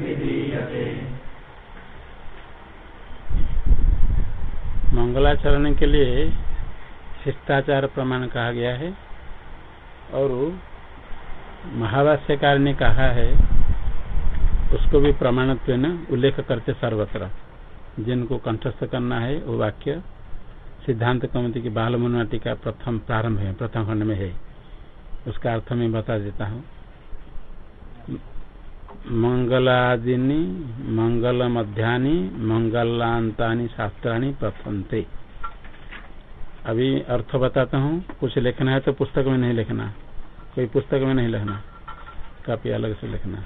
विधीयते मंगलाचरण के लिए शिष्टाचार प्रमाण कहा गया है और महाभाष्यकार ने कहा है उसको भी प्रमाणत्व न उल्लेख करते सर्वत्र जिनको कंठस्थ करना है, वो वाक्य सिद्धांत कमिटी की बाल मुनाटी का प्रथम प्रारंभ है, प्रथम खंड में है। उसका अर्थ मैं बता देता हूँ। मंगलादिनी मंगल मध्यानि मंगलांतानि शास्त्राणी प्रथमते। अभी अर्थ बताता हूँ, कुछ लिखना है तो पुस्तक में नहीं लिखना। कोई पुस्तक में नहीं लिखना। काफ़ी अलग से लिखना।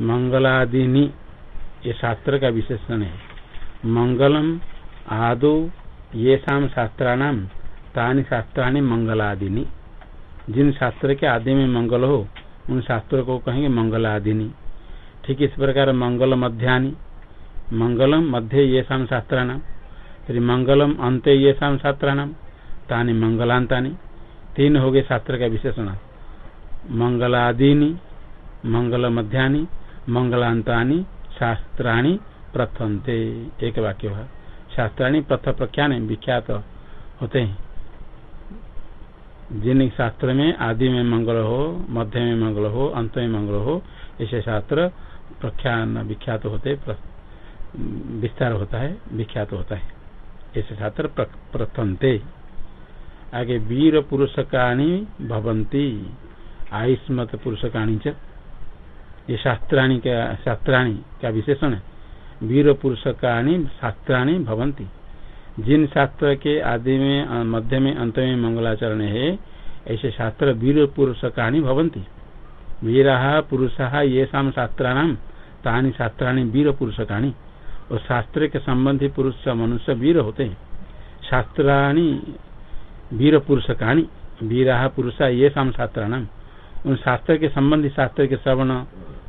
मंगलादिनी, ये शास्त्र का विशेषण है। मंगलम, आदो ये शाम शास्त्राणाम तानि शास्त्राणी मंगलादिनी। जिन शास्त्र के आदि में मंगल हो, उन शास्त्रों को कहेंगे मंगलादिनी। ठीक इस प्रकार मंगल मध्यानि। मंगलम मध्य ये शाम शास्त्राणाम फिर मंगलम अंत ये शाम शास्त्राणाम तानि मंगलांतानि। तीन हो गए शास्त्र का विशेषण। मंगलादिनी, मंगल मध्यानि मंगलांतानि शास्त्राणी प्रथमते एक वाक्य हुआ शास्त्राणी प्रथ प्रख्यान विख्यात होते हैं। जिन शास्त्र में आदि में मंगल हो, मध्य में मंगल हो, अंत में मंगल हो, ऐसे शास्त्र प्रख्यान, विख्यात होते विस्तार होता है, विख्यात होता है। ऐसे शास्त्र प्रथमते आगे वीर पुरुषकाणी भवंती आयुष्मत पुरुषकाणी च। ये शास्त्राणी का शास्त्राणी का विशेषण है? वीर पुरुष पुरुषकाणी शास्त्राणी भवंती जिन शास्त्र के आदि में, मध्य में, अंत में मंगलाचरण है, ऐसे शास्त्र वीर पुरुष कहानी भवंती वीरा, पुरुषा ये शाम शास्त्राणाम तानी शास्त्राणी वीर पुरुष और शास्त्र के संबंधी पुरुष मनुष्य वीर होते हैं। शास्त्राणी वीर पुरुष कहानी वीरा, पुरुषा ये शाम शास्त्राणाम उन शास्त्र के संबंधी शास्त्र के श्रवण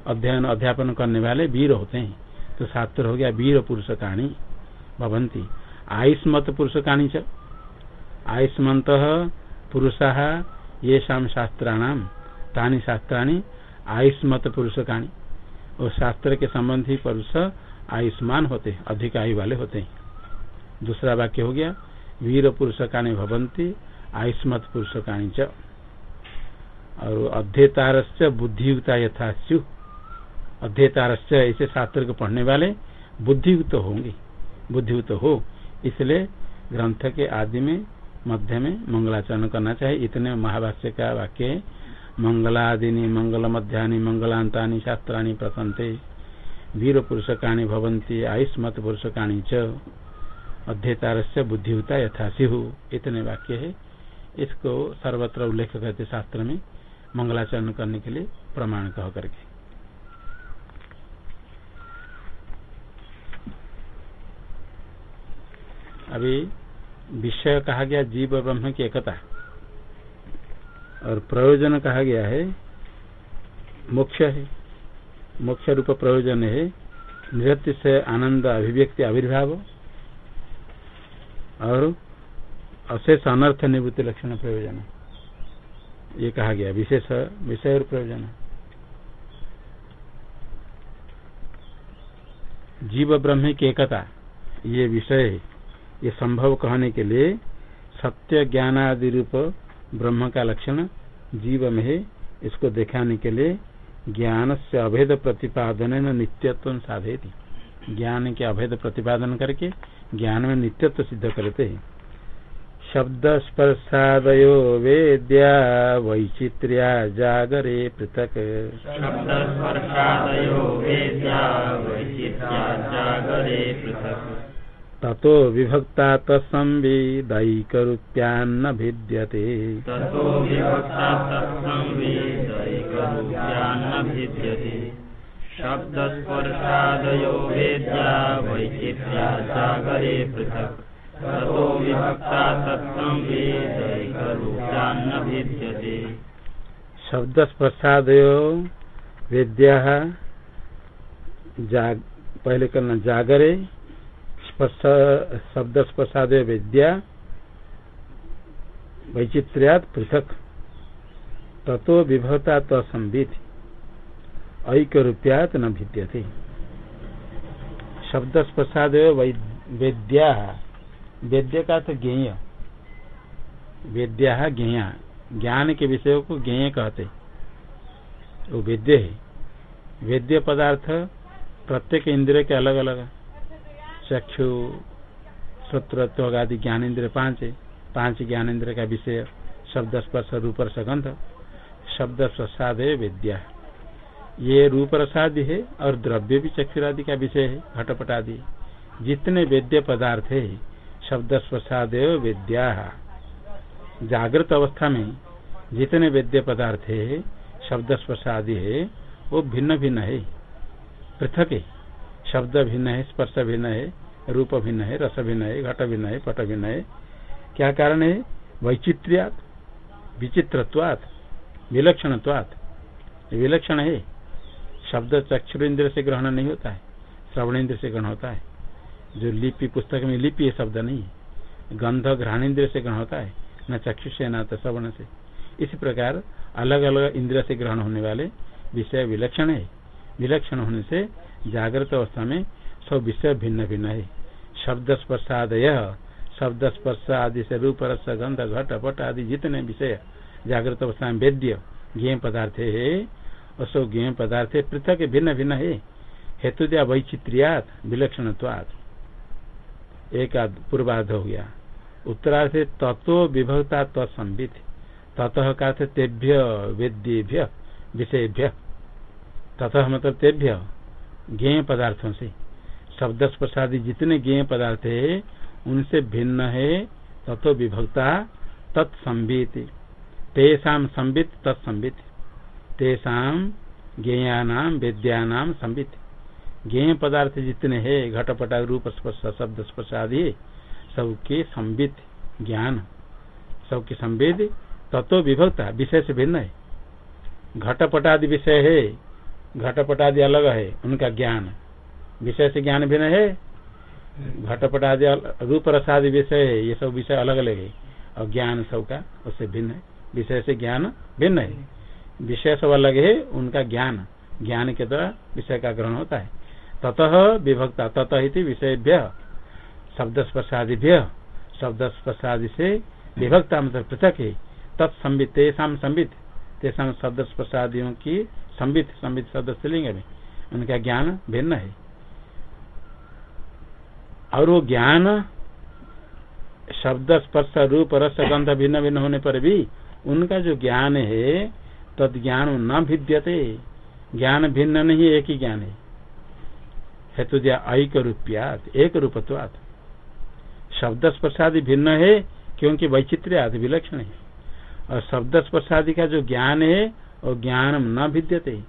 अध्ययन, अध्यापन करने वाले वीर होते हैं। तो शास्त्र हो गया वीर पुरुष कहानी भवंती। आयुष्मत पुरुष कहानी आयुष्मत पुरुषा ये शाम शास्त्राणाम तानी शास्त्राणी आयुष्मत पुरुष कहानी और शास्त्र के संबंधी पुरुष आयुष्मान होते हैं, अधिक आयु वाले होते हैं। दूसरा वाक्य हो गया, वीर पुरुष कहानी भवंती, आयुष्मत पुरुष कहानी और अध्येतारश्च बुद्धियुक्ता यथा स्यु अध्येतारश्च ऐसे शास्त्र को पढ़ने वाले बुद्धियुक्त तो होंगे। बुद्धियुक्त तो हो, इसलिए ग्रंथ के आदि में, मध्य में मंगलाचरण करना चाहिए। इतने महाभाष्य का वाक्य है, मंगलादिनी मंगल मध्यानि मंगलांतानि शास्त्राणी प्रसन्ते वीर पुरुषकाणी भवंती आयुष्मत पुरुषकाणी च। अध्येतारस्य बुद्धियुता यथा सिहु इतने वाक्य है। इसको सर्वत्र उल्लेख करते शास्त्र में मंगलाचरण करने के लिए प्रमाण कह करके। अभी विषय कहा गया जीव ब्रह्म की एकता। और प्रयोजन कहा गया है, मोक्ष है। मोक्ष रूप प्रयोजन है। नृत्य से आनंद अभिव्यक्ति आविर्भाव। और अशेष अनर्थ निवृत्ति लक्षण प्रयोजन। ये कहा गया, विशेष, विषय और प्रयोजन। जीव ब्रह्म की एकता, ये विषय है। ये संभव कहने के लिए सत्य ज्ञान आदि रूप ब्रह्म का लक्षण जीव में है। इसको दिखाने के लिए ज्ञान से अभेद प्रतिपादन नित्यत्व साधे ज्ञान के अभेद प्रतिपादन करके ज्ञान में नित्यत्व सिद्ध करते हैं। शब्द स्पर्शादयो वेद्या वैचित्र्या जागरे पृथक। शब्दस्पर्शादयो वेद्या वैचित्र्या जागरे पृथक्। ततो विभक्ता तत्संविदैकरूप्यान्न भिद्यते शब्दस्पर्शादयो वेद्या वैचित्र्या जागरे पृथक्। ततो विभक्ता तत्संवेदैकरूप्यान्न भिद्यते शब्द स्पर्शादयो वेद्या जाग पहले करना जागरे। स्पर्श शब्द स्पर्शादय वेद्या वैचित्र्यात पृथक। ततो विभवता तंबित ऐक रूपयात न भिद्यते। शब्द स्पर्शादय वेद्या। वेद्य का तो ज्ञेय। वेद्या ज्ञेया। ज्ञान के विषय को ज्ञेय कहते। वो वेद्य है। वेद्य पदार्थ प्रत्येक इंद्रिय के अलग अलग चक्षु, श्रोत्र आदि ज्ञान इंद्र पाँच पाँच ज्ञान इंद्र का विषय शब्द स्पर्श, रूप रसगंध शब्द प्रसाद है, विद्या। ये रूप रसादि है और द्रव्य भी चक्षुरादि का विषय है, घटपट आदि। जितने वेद्य पदार्थ है, शब्द प्रसाद विद्या। जागृत अवस्था में जितने वेद्य पदार्थ है, शब्द स्पर्शादि है, वो भिन्न भिन्न है। पृथक है। शब्द भिन्न है, स्पर्श भिन्न है, रूप भिन्न है, रस भिन्न है, घट भिन्न है, पट भिन्न है। क्या कारण है? वैचित्र्यात, विचित्रत्वात, विलक्षणत्वात। विलक्षण है। शब्द चक्षुर इंद्र से ग्रहण नहीं होता है, श्रवण इंद्र से ग्रहण होता है। जो लिपि, पुस्तक में लिपि है, शब्द नहीं है। गंध, घ्राण इंद्र से ग्रहण होता है, न चक्षु से, न तो श्रवण से। इसी प्रकार अलग अलग इंद्र से ग्रहण होने वाले विषय विलक्षण है। विलक्षण होने से जागृत अवस्था में सब विषय भिन्न भिन्न है। शब्द स्पर्शादय, शब्द स्पर्श आदि से रूप, रस, गंध, घट, पट आदि जितने विषय जागृत अवस्था में वेद्य ज्ञ पदार्थ है और सब ज्ञ पदार्थ पृथक भिन्न भिन्न है। हेतु दिया वैचित्रियात विलक्षण एक पूर्वाध हो गया। उत्तरार्थ तत्व विभक्ता तत्संबित ततः का वेद्येभ्य, विषयभ्य। ततः मतलब तेभ्य। ज्ञेय पदार्थों से। शब्द स्पर्शादि जितने ज्ञेय पदार्थ है, उनसे भिन्न है, तत्व विभक्ता तत्संबित तेषा संबित तत्संबित तेषा ज्ञेयानाम वेद्यानाम संबित ज्ञेय पदार्थ जितने हैं, घटपटा रूप स्पर्श शब्द स्पर्श आदि सबके संबित ज्ञान। सबके संवेद तत्व विभक्ता विषय से भिन्न है। घटपटादि विषय है घटपटादि अलग है, उनका ज्ञान। विषय से ज्ञान भिन्न है, घटपटादि रूप रसादि विषय है, ये सब विषय अलग अलग है। और ज्ञान सबका उससे भिन्न है विषय से ज्ञान भिन्न है। विषय सब अलग है, उनका ज्ञान ज्ञान के द्वारा विषय का ग्रहण होता है। ततः विभक्ता, ततः विषयभ्य शब्द स्पर्शादिभ्य शब्द स्पर्शादि से विभक्ता मतलब पृथक है। तत्संबित, तेषा संबित, तेषा शब्द स्पर्शादियों की संबित संबित शब्द स्त्रीलिंग में उनका ज्ञान भिन्न है। और वो ज्ञान शब्द, स्पर्श, रूप, रस, गंध भिन्न भिन्न होने पर भी उनका जो ज्ञान है तद ज्ञान न भिद्यते। ज्ञान भिन्न नहीं, एक ही ज्ञान है। हेतु दिया ऐक रूपियात, एक रूपत्वात। शब्द स्पर्शादि भिन्न है, क्योंकि वैचित्र्य आदि विलक्षण है। और शब्द स्पर्शादि का जो ज्ञान है वो ज्ञान न भिद्यते।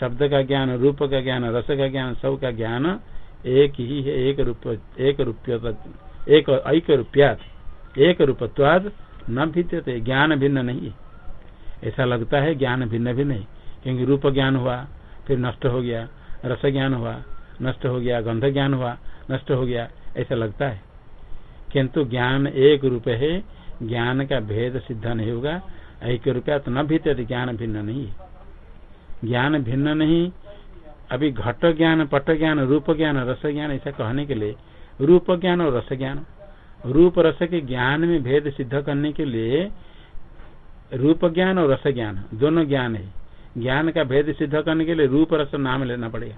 शब्द का ज्ञान, रूप का ज्ञान, रस का ज्ञान, सब का ज्ञान एक ही है, एक रूप, एक रूप्य एक ऐक रूपियात, एक रूपत्वाद न भिद्यते। ज्ञान भिन्न नहीं ऐसा लगता है ज्ञान भिन्न भिन्न है क्योंकि रूप ज्ञान हुआ, फिर नष्ट हो गया, रस ज्ञान हुआ, नष्ट हो गया, गंध ज्ञान हुआ, नष्ट हो गया, ऐसा लगता है। किंतु ज्ञान एक रूप है, ज्ञान का भेद सिद्ध नहीं होगा एक रूपया तो न भीतर ज्ञान भिन्न नहीं है। ज्ञान भिन्न नहीं अभी घट ज्ञान पट ज्ञान रूप ज्ञान रस ज्ञान ऐसा कहने के लिए रूप ज्ञान और रस ज्ञान। रूप रस के ज्ञान में भेद सिद्ध करने के लिए रूप ज्ञान और रस ज्ञान दोनों ज्ञान है। ज्ञान का भेद सिद्ध करने के लिए रूप रस नाम लेना पड़ेगा।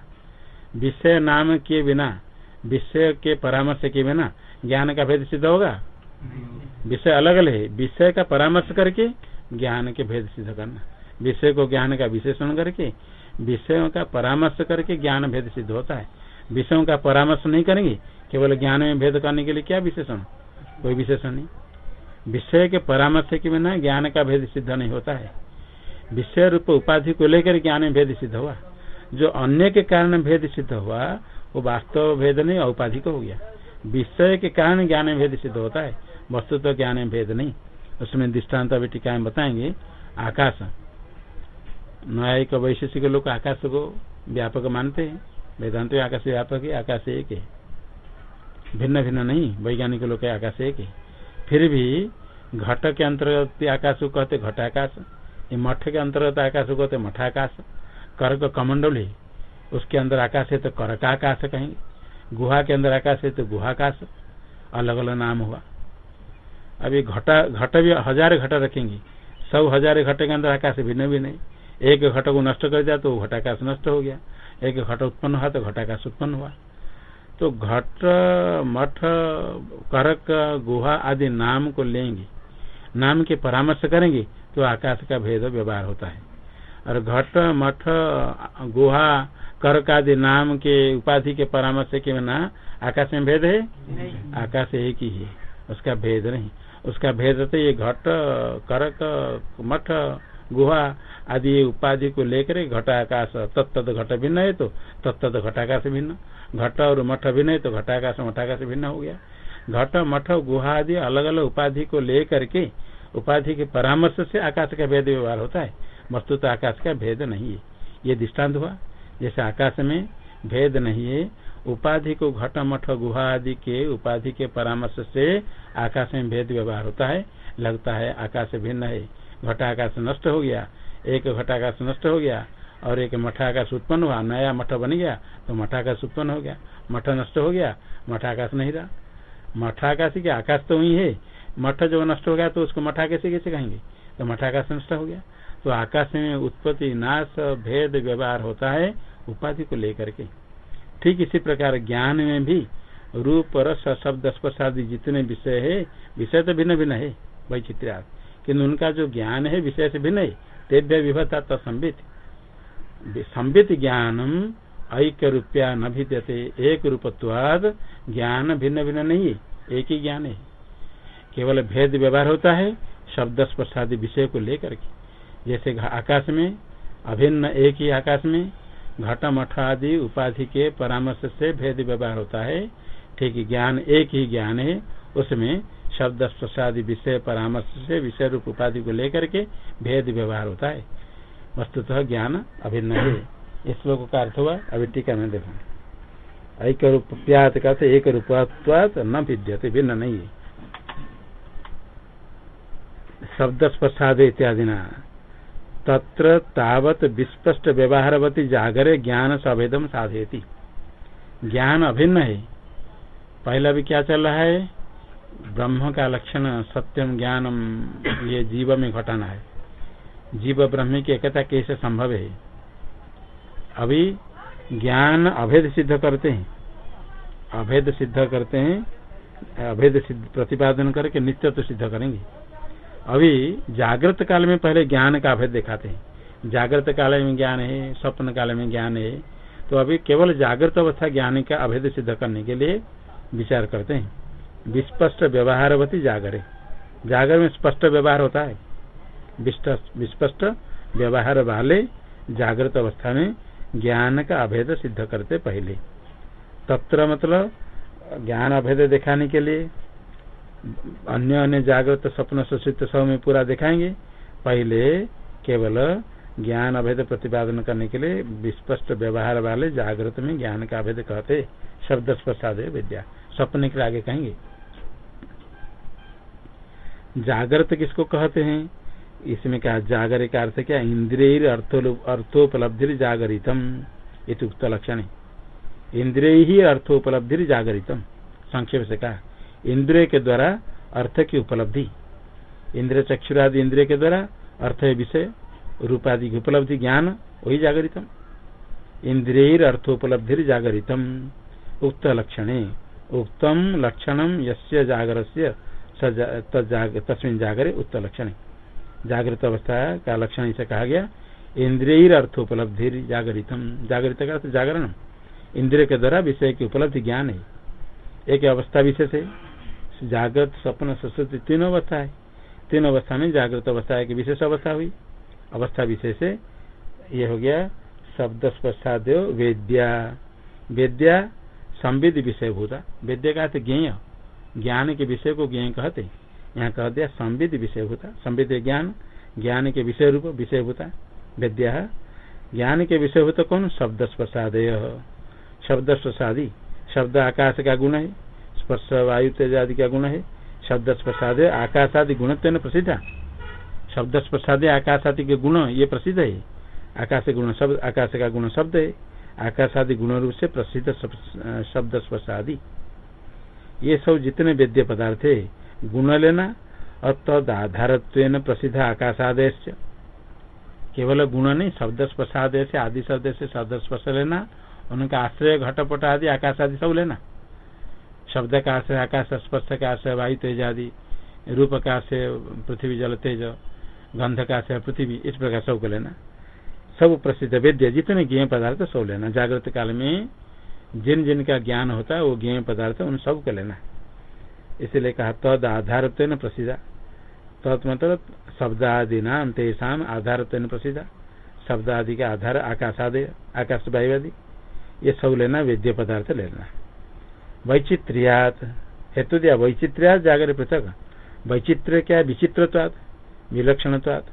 विषय नाम के बिना विषय के परामर्श के बिना ज्ञान का भेद सिद्ध होगा? विषय अलग अलग है। विषय का परामर्श करके ज्ञान के भेद सिद्ध करना। विषय को ज्ञान का विशेषण करके, विषयों का परामर्श करके ज्ञान भेद सिद्ध होता है। विषयों का परामर्श नहीं करेंगे, केवल ज्ञान में भेद करने के लिए क्या विशेषण? कोई विशेषण नहीं। विषय के परामर्श के बिना ज्ञान का भेद सिद्ध नहीं होता है। विषय रूप उपाधि को लेकर ज्ञान में भेद सिद्ध हुआ। जो अन्य के कारण भेद सिद्ध हुआ, वो वास्तव भेद नहीं, औपाधिक हो गया। विषय के कारण ज्ञान भेद सिद्ध होता है। वस्तु तो ज्ञान भेद नहीं। उसमें दृष्टांत अभी टीका बताएँगे, आकाश। न्यायिक वैशेषिक लोग आकाश को व्यापक मानते हैं। वेदांत आकाश व्यापक है, आकाश एक है। भिन्न भिन्न नहीं, वैज्ञानिक लोग आकाश एक है। फिर भी घट के अंतर्गत आकाश को कहते घटाकाश ये मठ के अंतर्गत आकाश को कहते मठाकाश कर का कमंडल है उसके अंदर आकाश है तो कर आकाश कहेंगे। गुहा के अंदर आकाश है तो गुहाकाश अलग अलग नाम हुआ। अभी घटा घट भी हज़ार घट रखेंगे। सब हज़ार घट के अंदर आकाश भिन्न भी नहीं। एक घट को नष्ट कर दिया तो घटाकाश नष्ट हो गया। एक घट उत्पन्न हुआ तो घटाकाश उत्पन्न हुआ। तो घट मठ करक गुहा आदि नाम को लेंगे। नाम के परामर्श करेंगे तो आकाश का भेद व्यवहार होता है। और घट मठ गुहा करक आदि नाम के उपाधि के परामर्श के बिना आकाश में भेद है? आकाश एक ही है। उसका भेद नहीं। उसका भेद तो ये घट, करक, मठ, गुहा आदि उपाधि को लेकर घटाकाश तत्त घट भिन्न है तो तत्त घटाकाश भिन्न। घट और मठ भिन्न है तो घटाकाश मठाकाश भिन्न हो गया। घट, मठ, गुहा आदि अलग अलग उपाधि को लेकर के उपाधि के परामर्श से आकाश का भेद व्यवहार होता है। वस्तु तो आकाश का भेद नहीं है। ये दृष्टांत हुआ। जैसे आकाश में भेद नहीं है उपाधि को घट मठ गुहा आदि के उपाधि के परामर्श से आकाश में भेद व्यवहार होता है, लगता है आकाश भिन्न है। घटाकाश नष्ट हो गया, एक घटाकाश नष्ट हो गया और एक मठाकाश उत्पन्न हुआ, नया मठ बन गया तो मठाकाश उत्पन्न हो गया। मठ नष्ट हो गया, मठाकाश नहीं रहा। मठाकाश के आकाश तो वही है। मठ जो नष्ट हो गया तो उसको मठाकाश कैसे कहेंगे? तो मठाकाश नष्ट हो गया। तो आकाश में उत्पत्ति, नाश, भेद, व्यवहार होता है उपाधि को लेकर के। ठीक इसी प्रकार ज्ञान में भी रूप, रस, शब्द, स्पर्श आदि जितने विषय है, विषय तो भिन्न भिन्न है, वैचित्र्या किन्तु उनका जो ज्ञान है, विषय से भिन्न है। तेभ्य विभता तत्संबित संबित ज्ञानम ऐक्य रूपया न भिद्यते। एक रूपत्वाद ज्ञान भिन्न भिन्न नहीं है, एक ही ज्ञान है। केवल भेद व्यवहार होता है, शब्द, स्पर्श आदि विषय को लेकर के। जैसे आकाश में, अभिन्न एक ही आकाश में घट मठ आदि उपाधि के परामर्श से भेद व्यवहार होता है। ठीक ज्ञान एक ही ज्ञान है। उसमें शब्द स्पर्शादि विषय परामर्श से विषय रूप उपाधि को लेकर के भेद व्यवहार होता है। वस्तुतः ज्ञान अभिन्न है। इस श्लोक का अर्थ हुआ, अभी टीका में देखो। एक रूपयात का एक रूपत्वात न भिद्यते, भिन्न नहीं है। शब्द स्पर्शाद इत्यादि ना। तत्र तावत विस्पष्ट व्यवहारवती जागरे ज्ञान सभेदम साधेती ज्ञान अभिन्न है। पहला भी क्या चल रहा है? ब्रह्म का लक्षण सत्यम ज्ञानम, ये जीव में घटाना है। जीव ब्रह्म की एकता कैसे संभव है? अभी ज्ञान अभेद सिद्ध करते हैं। अभेद सिद्ध करते हैं, अभेद सिद्ध प्रतिपादन करके नित्य तो सिद्ध करेंगे। अभी जागृत काल में पहले ज्ञान का अभेद दिखाते हैं। जागृत काल में ज्ञान है, स्वप्न काल में ज्ञान है। तो अभी केवल जागृत अवस्था ज्ञान का अभेद सिद्ध करने के लिए विचार करते हैं। विस्पष्ट व्यवहारवती जागरे जागर में स्पष्ट व्यवहार होता है। विस्पष्ट व्यवहार वाले जागृत अवस्था में ज्ञान का अभेद सिद्ध करते पहले। तत्र मतलब ज्ञान अभेद दिखाने के लिए अन्य अन्य जागृत स्वप्न सुचित सब में पूरा दिखाएँगे। पहले केवल ज्ञान अभेद प्रतिपादन करने के लिए विस्पष्ट व्यवहार वाले जागृत में ज्ञान का अभेद कहते। शब्द स्पर्शाद विद्या। स्वप्न के आगे कहेंगे। जागृत किसको कहते हैं? इसमें क्या जागर का अर्थ क्या? इंद्रिय अर्थोपलब्धि जागरितम। उक्त लक्षण है। इंद्रिय ही अर्थोपलब्धि जागरितम। संक्षेप से कहा इंद्रिय के द्वारा अर्थ की उपलब्धि। इंद्र चक्षुरादि इंद्रिय के द्वारा अर्थ विषय, रूपादि की उपलब्धि, ज्ञान, वही जागरितम। इंद्रिय अर्थोपलब्धि जागरितम। उक्त लक्षण। उत्तम लक्षणम यस्य से तस्वीन जागरे उत्तर लक्षण। जागृत अवस्था का लक्षण इसे कहा गया। इंद्रिय अर्थोपलब्धि जागरितम। जागृत का जागरण इंद्रिय के द्वारा विषय की उपलब्धि ज्ञान है। एक अवस्था विशेष है। जागृत स्वप्न सरस्वती तीन अवस्था है। तीन अवस्था में जागृत अवस्था की विशेष अवस्था हुई। अवस्था विशेष है। ये हो गया शब्द स्पर्शाद वेद्या। वेद्या संविद विषय भूता। वेद्य का ज्ञेय। ज्ञान के विषय को ज्ञेय कहते यहाँ कह दिया संविद विषय भूता। संविद ज्ञान ज्ञान के विषय रूप विषय भूता। वेद्या ज्ञान के विषय भूत कौन? शब्द स्पर्शादय शब्द स्पर्शादी। शब्द आकाश का गुण है, स्पर्श वायु तेज आदि का गुण है, शब्द स्पर्शाद आकाश आदि गुण प्रसिद्ध शब्द स्पर्शाद आकाश आदि के गुण ये प्रसिद्ध है। आकाश गुण शब्द, आकाश का गुण शब्द है, आकाश आदि गुण रूप से प्रसिद्ध शब्द स्पर्श आदि। ये सब जितने वेद्य पदार्थ है, गुण लेना और तद प्रसिद्ध आकाश आदेश केवल गुण नहीं, शब्द स्पर्श आदेश, आदि शब्द से शब्द स्पर्श लेना उनका आश्रय, घटपट आदि, आकाश आदि सब लेना। शब्द का आश्रय, आकाश, स्पर्श का आश्रय, वायु तेज आदि, रूप का आश्रय, पृथ्वी, जल तेज, गंध का आश्रय, पृथ्वी, इस प्रकार सबको लेना। सब प्रसिद्ध वेद्य, जितने ज्ञ पदार्थ सब लेना। जागृत काल में जिन जिन का ज्ञान होता है, वो ज्ञ पदार्थ उन सबको लेना। इसलिए कहा, तद आधार प्रसिद्ध। तत् मतलब शब्द आदि नाम तेसाम आधार प्रसिद्धा। शब्द आदि का आधार आकाश आदि आकाश वायु आदि ये सब लेना, वेद्य पदार्थ लेना। वैचित्र्यात। हेतु दिया, वैचित्र्यात जागर पृथक। वैचित्र क्या विचित्रत्वाद विलक्षणत्वाद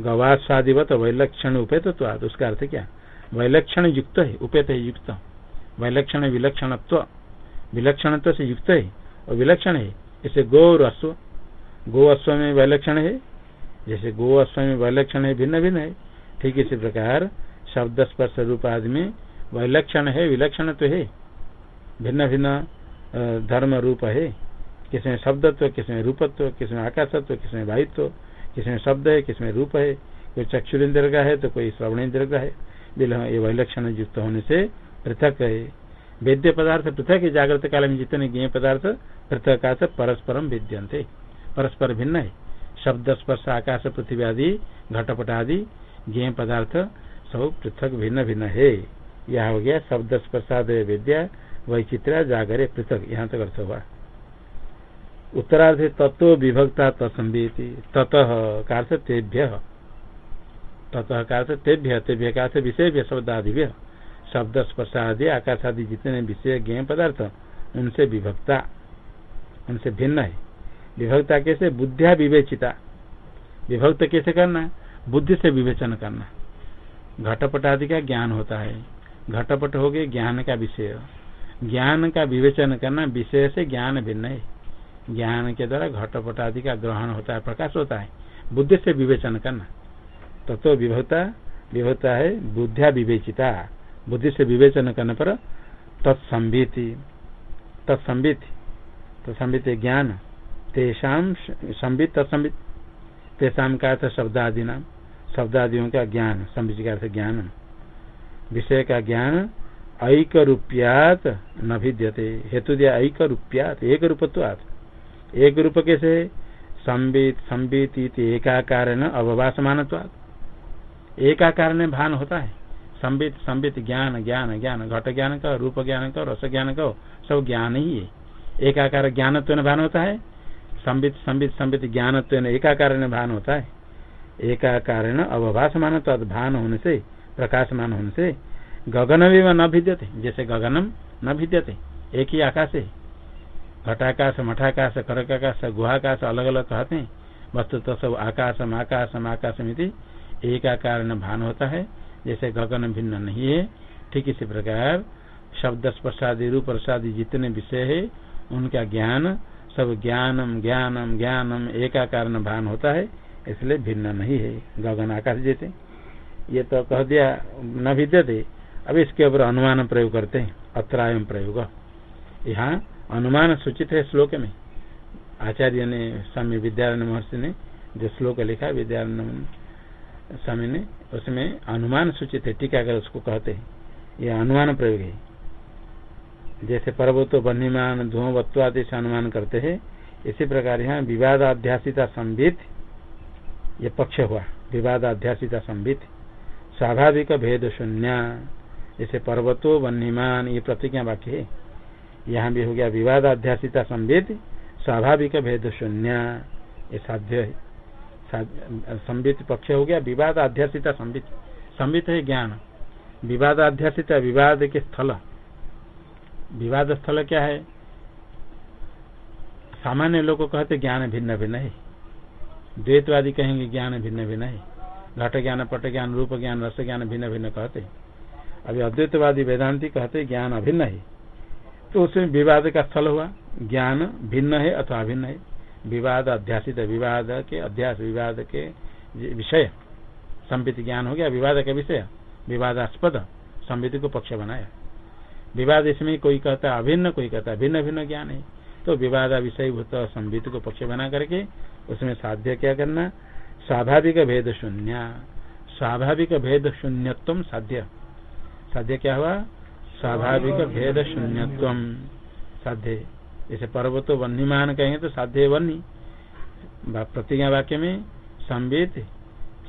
गवास्वादिवत, वैलक्षण उपेतत्वाद उसका अर्थ क्या? वैलक्षण युक्त है, उपेत है, युक्त। वैलक्षण, विलक्षणत्व। विलक्षणत्व से युक्त है और विलक्षण है, जैसे और अश्व। गो अश्व में वैलक्षण है, जैसे गो अश्व में वैलक्षण है भिन्न भिन्न है। ठीक इसी प्रकार, शब्द स्पर्श रूप आदि में वैलक्षण है, विलक्षण तो है। भिन्न भिन्न धर्म रूप है। किसमें शब्दत्व किसमें रूपत्व किसमें आकाशत्व किसमें वायुत्व किसमें शब्द है, किसमें रूप है। कोई चक्षुरेन्द्र का है तो कोई श्रवणेन्द्र का है। ये वैलक्षण युक्त होने से पृथक है। वेद्य पदार्थ पृथक है, जागृत काल में जितने ज्ञ पदार्थ पृथक का परस्परम विद्यंते परस्पर भिन्न है। शब्द, स्पर्श, आकाश, पृथ्वी आदि, घटपट आदि, ज्ञ पदार्थ सब पृथक भिन्न भिन्न है। यह हो गया शब्द प्रसाद विद्या वैचित्रा जागरे पृथक। यहाँ तक अर्थ हुआ। उत्तरार्थ तत्व विभक्ता तत्संधि ततः का तेभ्य। ततः का तेभ्य। तेभ्य का विषय शब्दादिभ्य। शब्द स्पर्शादि आकाश आदि जितने विषय ज्ञ पदार्थ, उनसे विभक्ता। उनसे भिन्न है। विभक्ता कैसे? बुद्धिया विवेचिता। विभक्त कैसे करना? बुद्धि से विवेचन करना। घटपट आदि का ज्ञान होता है। घटपट हो गए ज्ञान का विषय। ज्ञान का विवेचन करना विषय से ज्ञान भिन्न है। ज्ञान के द्वारा घटपट आदि का ग्रहण होता है, प्रकाश होता है। बुद्धि से विवेचन करना। तत्व तो विभवता विभवता है बुद्धिया विवेचिता। बुद्धि से विवेचन करने पर तत्संबित तत्संबित तत्संबित ज्ञान। तेषाम संबित तत्संबित तेषाम का अर्थ शब्दादि नाम शब्दादियों का ज्ञान संबित का अर्थ ज्ञान विषय का ज्ञान ऐक रूपियात न भिद्यते हेतु दिया ऐक रूपियात एक रूपत्वात। एक रूप कैसे? संबित संबित एकाकार अवभाषमान एकाकार में भान होता है। संबित संबित ज्ञान ज्ञान ज्ञान। घट ज्ञान का रूप ज्ञान का रस ज्ञान का सब ज्ञान ही है। एकाकार ज्ञान ज्ञानत्व भान होता है। संबित संबित संबित ज्ञान ज्ञानत्व एकाकार भान होता है। एकाकार अवभाषमान भान होने से प्रकाशमान होने से गगन भी न भिद्यते, जैसे गगनम न भिद्यते, एक ही आकाश। है घटाकाश, मठाकाश, करकाकाश, गुहाकाश अलग अलग कहते हैं। वस्तु तो सब आकाशम आकाशम आकाशम एक आकार भान होता है, जैसे गगन भिन्न नहीं है। ठीक इसी प्रकार शब्द स्पर्शादि रूप प्रसादी जितने विषय है, उनका ज्ञान, सब ज्ञानम ज्ञानम ज्ञानम एकाकार भान होता है, इसलिए भिन्न नहीं है। गगन आकाश जैसे। ये तो कह दिया, न विद्यते अब इसके ऊपर अनुमान प्रयोग करते हैं, अत्रायम प्रयोग। यहाँ अनुमान सूचित है श्लोक में। आचार्य ने, स्वामी विद्यारण महर्षि ने जो श्लोक लिखा विद्यारण स्वामी ने, उसमें अनुमान सूचित है, टीका कर उसको कहते हैं। यह अनुमान प्रयोग है। जैसे पर्वतो बन्हीमान धुआवत्वादि से अनुमान करते हैं। इसी प्रकार यहाँ विवादाध्यासिता संबित ये पक्ष हुआ, विवादाध्यासिता संबित स्वाभाविक भेद शून्य जैसे पर्वतो वन्यमान ये प्रतिज्ञा वाक्य है। यहाँ भी हो गया विवादाध्यासिता संबित स्वाभाविक भेद शून्य ये साध्य है। संबित पक्ष हो गया विवाद अध्यासिता संबित संबित है ज्ञान। विवाद अध्यासिता विवाद के स्थल। विवाद स्थल क्या है? सामान्य लोग कहते ज्ञान भिन्न भिन्न है। द्वैतवादी कहेंगे ज्ञान भिन्न भिन्न है। घट ज्ञान पट ज्ञान रूप ज्ञान रस ज्ञान भिन्न भिन्न कहते अभी अद्वैतवादी वेदांति कहते ज्ञान अभिन्न है। तो उसमें विवाद का स्थल हुआ। ज्ञान भिन्न है अथवा अभिन्न है। विवाद अध्यासित, विवाद के अध्यास, विवाद के विषय। संबित ज्ञान हो गया, विवाद का विषय। विवादास्पद संबित को पक्ष बनाया। विवाद इसमें कोई कहता अभिन्न, कोई कहता भिन्न भिन्न ज्ञान है। तो विवाद विषय भूत संबित को पक्ष बना करके उसमें साध्य क्या करना स्वाभाविक भेद शून्य स्वाभाविक भेद शून्यत्व साध्य। साध्य क्या हुआ? स्वाभाविक भेद शून्यत्व साध्य। जैसे पर्वतो वन्यमान कहेंगे तो साध्य वन्य प्रतिज्ञा वाक्य में संबित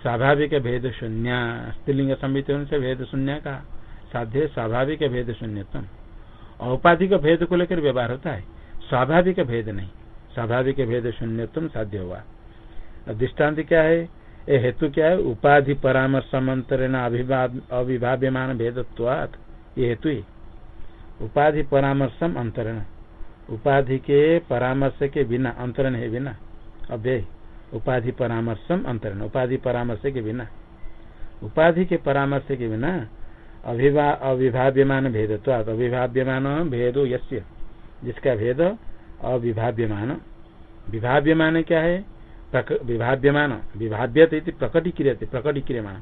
स्वाभाविक भेद शून्य स्त्रीलिंग संबित से भेद शून्य का साध्य स्वाभाविक भेद शून्यत्म औपाधिक भेद को लेकर व्यवहार होता है। स्वाभाविक भेद नहीं। स्वाभाविक भेद शून्यत्म साध्य हुआ। दृष्टांत क्या है? ये हेतु क्या है? उपाधि परामर्श मंत्रण अभिभाव्यमान भेदत्वात। ये हेतु उपाधि परामर्शम अंतरण। उपाधि के परामर्श के बिना अंतरण है बिना। अव्यय उपाधि परामर्शम अंतरण। उपाधि परामर्श के बिना। उपाधि के परामर्श के बिना अविभाव्यमान भेदत्वात। अविभाव्यमान भेदो यस्य। जिसका भेद अविभाव्यमान। विभाव्यमान क्या है? विभाव्यमान विभाव्यत प्रकटीक्रियते प्रकटीक्रियमान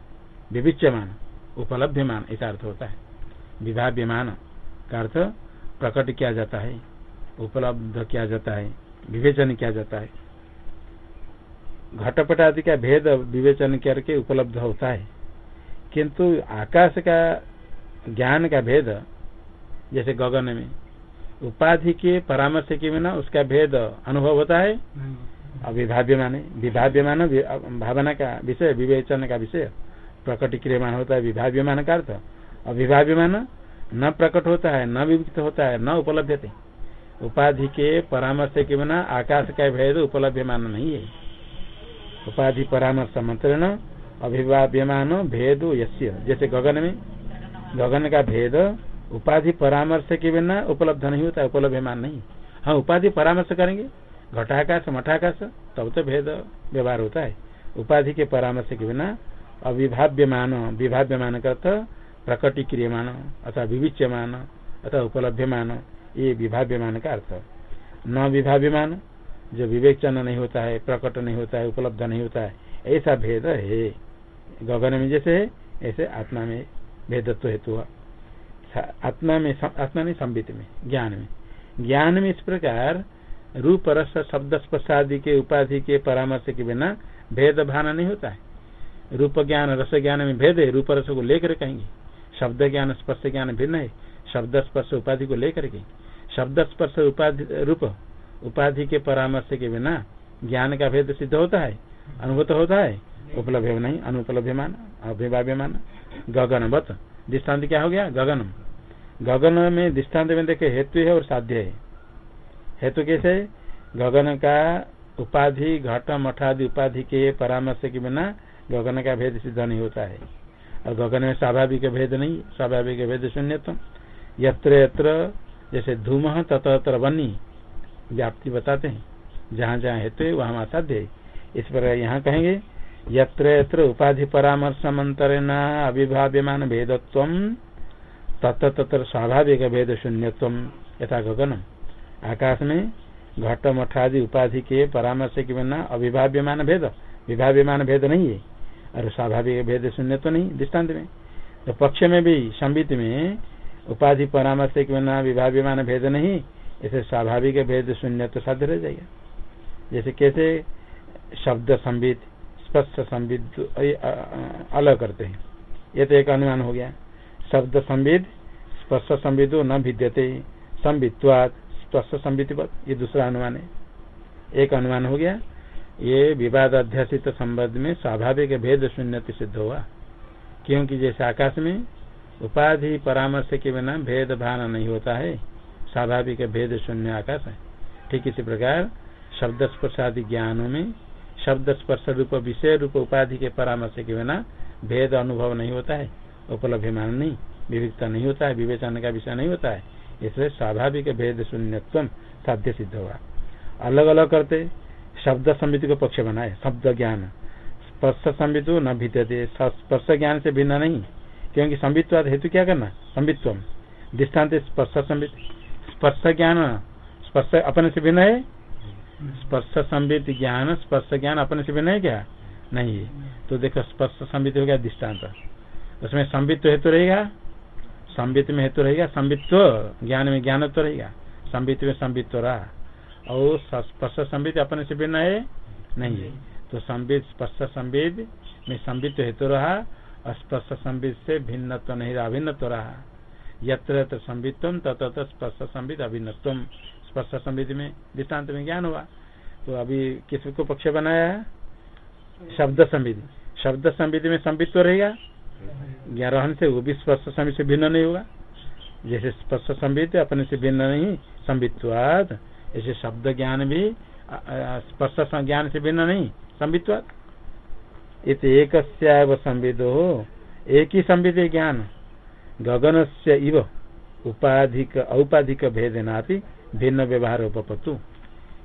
विविच्यमान उपलब्ध्यमान ऐसा अर्थ होता है। विभाव्यमान का अर्थ प्रकट किया जाता है, उपलब्ध किया जाता है, विवेचन किया जाता है। घटपट आदि का भेद विवेचन करके उपलब्ध होता है। किंतु आकाश का ज्ञान का भेद, जैसे गगन में, उपाधि के परामर्श के बिना उसका भेद अनुभव होता है। अविभाव्यमान विभाव्यमान भावना का विषय, विवेचन का विषय। प्रकट क्रियमान होता है विभाव्यमान का अर्थ। अविभाव्यमान न प्रकट होता है, न विविक्त होता है, न उपलब्ध उपाधि के परामर्श के बिना आकाश का भेद उपलब्धमान नहीं है। उपाधि परामर्श मंत्रण अभिभाव्यमान भेद यश्य जैसे गगन में, गगन का भेद उपाधि परामर्श के बिना उपलब्ध नहीं होता उपलब्धमान नहीं। हाँ उपाधि परामर्श करेंगे। घटाकाश, मठाकाश, तब तो भेद व्यवहार होता है। उपाधि के परामर्श के बिना अविभाव्यमान, विभाव्यमान का अर्थ प्रकटी क्रियमान अथवा विविच्यमान अथवा उपलब्धमान ये विभाव्यमान का अर्थ न विभाव्यमान, जो विवेचन नहीं होता है, प्रकट नहीं होता है, उपलब्ध नहीं होता है, ऐसा भेद है। गगन में जैसे है, ऐसे आत्मा में भेदत्व हेतु आत्मा में आत्मा में संबित में, ज्ञान में। ज्ञान में इस प्रकार रूप रस शब्द स्पर्शादि के, उपाधि के परामर्श के बिना भेद भान नहीं होता है। रूप ज्ञान रस ज्ञान में भेद है रूप रस को लेकर कहेंगे। शब्द ज्ञान स्पर्श ज्ञान भिन्न है शब्द स्पर्श उपाधि को लेकर के। शब्द स्पर्श उपाधि, रूप, उपाधि के परामर्श के बिना ज्ञान का भेद सिद्ध होता है, अनुभूत होता है, उपलब्ध नहीं अनुपलभ्यमान अभिभाव्यमान गगनवत दृष्टांत क्या हो गया? गगन गगन में दृष्टांत में देखे हेतु है और साध्य है। हेतु कैसे गगन का उपाधि, घट, मठादि उपाधि के परामर्श के बिना गगन का भेद सिद्ध नहीं होता है। और गगन में स्वाभाविक भेद नहीं, स्वाभाविक भेद शून्य तो यत्र यत्र, जैसे धूम तत्र बनी व्याप्ति बताते हैं। जहाँ जहाँ हेतु है, वहाँ है। इस पर यहाँ कहेंगे, यत्र यत्र उपाधि परामर्श मंत्रेण अभिभाव्यमान भेदत्व, तत्र तत्र स्वाभाविक भेद शून्यत्व, यथा गगनम। आकाश में घट मठादि उपाधि के परामर्श के बिना अभिभाव्यमान भेद। विभाव्यमान भेद नहीं है। और स्वाभाविक भेद शून्य तो नहीं दृष्टांत में तो पक्ष में भी संबित में उपाधि परामर्श के बिना विभाव्यमान भेद नहीं, ऐसे स्वाभाविक भेद शून्य तो साध्य रह जाएगा। जैसे कैसे शब्द संबित स्पष्ट संबित अलग करते हैं। ये तो एक अनुमान हो गया। शब्द संबित स्पष्ट संबित न भिद्यते संबित्वात स्पर्श संबित ये दूसरा अनुमान है। एक अनुमान हो गया, ये विवाद अध्यासित संबंध में स्वाभाविक भेद शून्य सिद्ध हुआ। क्योंकि जैसे आकाश में उपाधि परामर्श के बिना भेद भान नहीं होता है, स्वाभाविक भेद शून्य आकाश है। ठीक इसी प्रकार, शब्द स्पर्श आदि ज्ञानों में शब्द स्पर्श रूप, विषय रूप उपाधि के परामर्श के बिना भेद अनुभव नहीं होता है उपलब्धिमान नहीं विविधता नहीं होता है, विवेचन का विषय नहीं होता है। इसलिए स्वाभाविक भेद शून्यत्व साध्य सिद्ध हुआ अलग अलग करते, शब्द समिति को पक्ष बनाए, शब्द ज्ञान। स्पर्श संबित न भीतते स्पर्श ज्ञान से भिन्न नहीं। क्योंकि संबित्वाद हेतु क्या करना? संबित्व दृष्टांत स्पर्श संबित स्पर्श ज्ञान, स्पर्श अपने से भिन्न है? स्पर्श संबित ज्ञान, स्पर्श ज्ञान अपने से भिन्न है क्या? नहीं तो देखो, स्पर्श संबित हो गया दृष्टांत। उसमें संबित्व हेतु रहेगा? संबित में हेतु रहेगा संबित्व ज्ञान में ज्ञान तो रहेगा। संबित में संबित्व रहा। और स्पर्श संबित अपने से भिन्न है? नहीं है। तो संबित स्पर्श संबित में संबित हेतु रहा स्पर्श संबित से भिन्न तो नहीं रहा अभिन्न तो रहा। यत्र संबित्व तथा स्पर्श संबित अभिन्नत्व स्पर्श संबित में दृष्टांत में ज्ञान हुआ। तो अभी किसको पक्ष बनाया है? शब्द संबित शब्द संबित में संबित तो रहेगा? ज्ञान रहन से वो भी स्पर्श संबित से भिन्न नहीं होगा जैसे स्पर्श संबित अपने से भिन्न नहीं। संबित्वाद ऐसे शब्द ज्ञान भी स्पर्श ज्ञान से भिन्न नहीं। संबित्वाद इत एक संविदो। एक ही संविद ज्ञान। गगन से इव उपाधिक, औपाधिक भेदनापि भिन्न व्यवहार उपपतु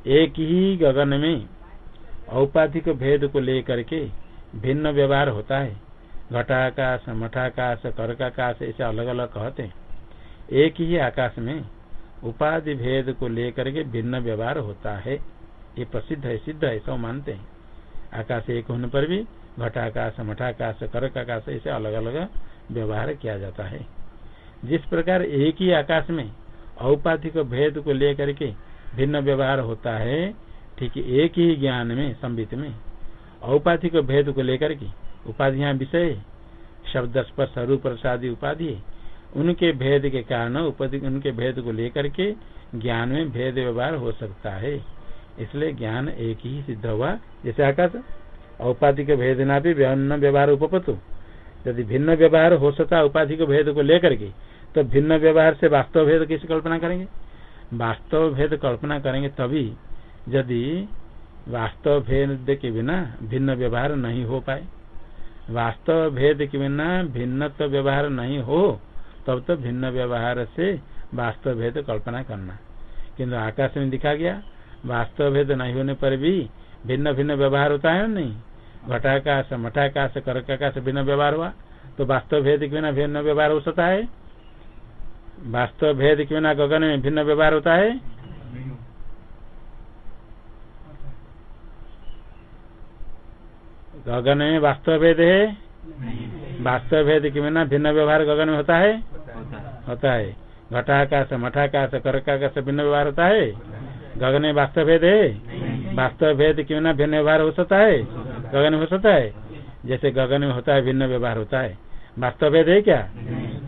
एक ही गगन में औपाधिक भेद को लेकर के भिन्न व्यवहार होता है। घटाकाश, मठाकाश, कर्काकाश, ऐसे अलग अलग कहते हैं। एक ही आकाश में उपाधि भेद को लेकर के भिन्न व्यवहार होता है। ये प्रसिद्ध है, सिद्ध है, सब मानते हैं। आकाश एक होने पर भी घटाकाश, मठाकाश, कर्काकाश, ऐसे अलग अलग व्यवहार किया जाता है। जिस प्रकार एक ही आकाश में औपाधिक भेद को लेकर के भिन्न व्यवहार होता है, ठीक एक ही ज्ञान में, संबित में, औपाधिक भेद को लेकर के उपाधियाँ विषय, शब्द स्पर्श, रूप प्रसादी उपाधि, उनके भेद के कारण उनके भेद को लेकर के ज्ञान में भेद व्यवहार हो सकता है। इसलिए ज्ञान एक ही सिद्ध हुआ, जैसे आकाश। औपाधिक भेदना भी भिन्न व्यवहार उपपतु यदि भिन्न व्यवहार हो सकता उपाधि के भेद को लेकर के तो भिन्न व्यवहार से वास्तव भेद कैसे कल्पना करेंगे? वास्तव भेद कल्पना करेंगे तभी, यदि वास्तव भेद के बिना भिन्न व्यवहार नहीं हो पाए। वास्तव भेद के बिना भिन्न तो व्यवहार नहीं हो, तब तो भिन्न व्यवहार से वास्तव भेद कल्पना करना। किंतु आकाश में दिखा गया, वास्तव भेद नहीं होने पर भी भिन्न भिन्न व्यवहार होता है नहीं? घटाकाश, मठाकाश, कर्काकाश भिन्न व्यवहार हुआ तो वास्तव भेद के बिना भिन्न व्यवहार हो सकता है? वास्तव भेद के बिना गगन में भिन्न व्यवहार होता है? गगन में वास्तव भेद है? वास्तव भेद के बिना भिन्न व्यवहार गगन में होता है? होता है। घटाकाश, मठाकाश, कर्काकाश भिन्न व्यवहार होता है? गगन में वास्तव भेद है? वास्तव भेद के बिना भिन्न व्यवहार हो सकता है? गगन हो सकता है। जैसे गगन में होता है, भिन्न व्यवहार होता है। वास्तव भेद है क्या?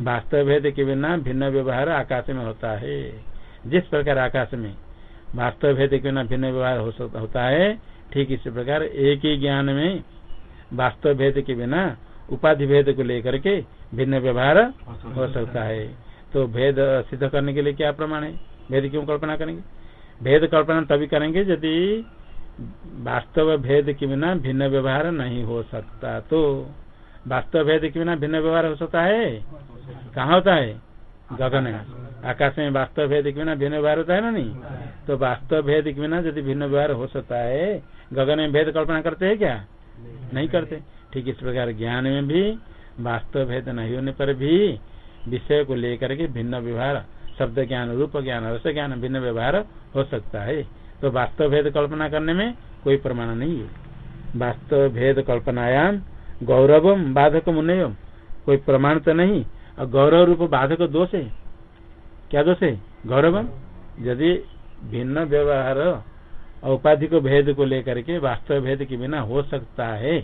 वास्तव भेद के बिना भिन्न व्यवहार आकाश में होता है। जिस प्रकार आकाश में वास्तव भेद के बिना भिन्न व्यवहार होता है, ठीक इसी प्रकार एक ही ज्ञान में वास्तव भेद के बिना उपाधि भेद को लेकर के भिन्न व्यवहार हो सकता है। तो भेद सिद्ध करने के लिए क्या प्रमाण है? भेद क्यों कल्पना करेंगे? भेद कल्पना तभी करेंगे यदि वास्तव भेद के बिना भिन्न व्यवहार नहीं हो सकता। तो वास्तव भेद के बिना भिन्न व्यवहार हो सकता है? कहाँ होता है? गगन आकाश में वास्तव भेद के बिना भिन्न व्यवहार होता है ना नहीं? तो वास्तव भेद के बिना यदि भिन्न व्यवहार हो सकता है, गगन में भेद कल्पना करते हैं क्या? नहीं करते। ठीक इस प्रकार ज्ञान में भी, वास्तव भेद नहीं होने पर भी विषय को लेकर के भिन्न व्यवहार, शब्द ज्ञान, रूप ज्ञान, रस ज्ञान भिन्न व्यवहार हो सकता है। तो वास्तव भेद कल्पना करने में कोई प्रमाण नहीं है। वास्तव भेद कल्पनायाम गौरवम बाधक मुनय कोई प्रमाण तो नहीं, और गौरव रूप बाधक दोष है। क्या दोष है? गौरवम? यदि भिन्न व्यवहार औपाधिक भेद को लेकर के वास्तव भेद के बिना हो सकता है।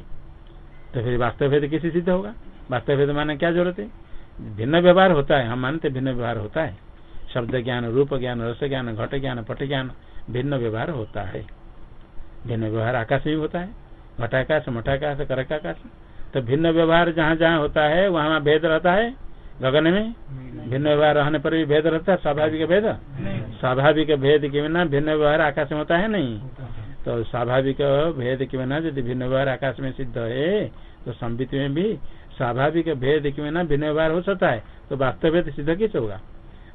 तो फिर वास्तव भेद किसी सिद्ध होगा? वास्तव भेद माने क्या ज़रूरत है? भिन्न व्यवहार होता है। हम मानते भिन्न व्यवहार होता है। शब्द ज्ञान, रूप ज्ञान, रस ज्ञान, घट ज्ञान, पट ज्ञान, भिन्न व्यवहार होता है। भिन्न व्यवहार आकाश भी होता है। घटाकाश, मठाकाश, करकाकाश। तो भिन्न व्यवहार जहाँ जहाँ होता है वहाँ भेद रहता है। गगन में? भिन्न व्यवहार रहने पर भी भेद रहता है? स्वाभाविक भेद? स्वाभाविक भेद के बिना भिन्न व्यवहार आकाश में होता है नहीं? तो स्वाभाविक भेद के बिना यदि भिन्न व्यवहार आकाश में सिद्ध है तो संबित में भी स्वाभाविक भेद के बिना भिन्न व्यवहार हो सकता है। तो वास्तव भेद सिद्ध किस होगा?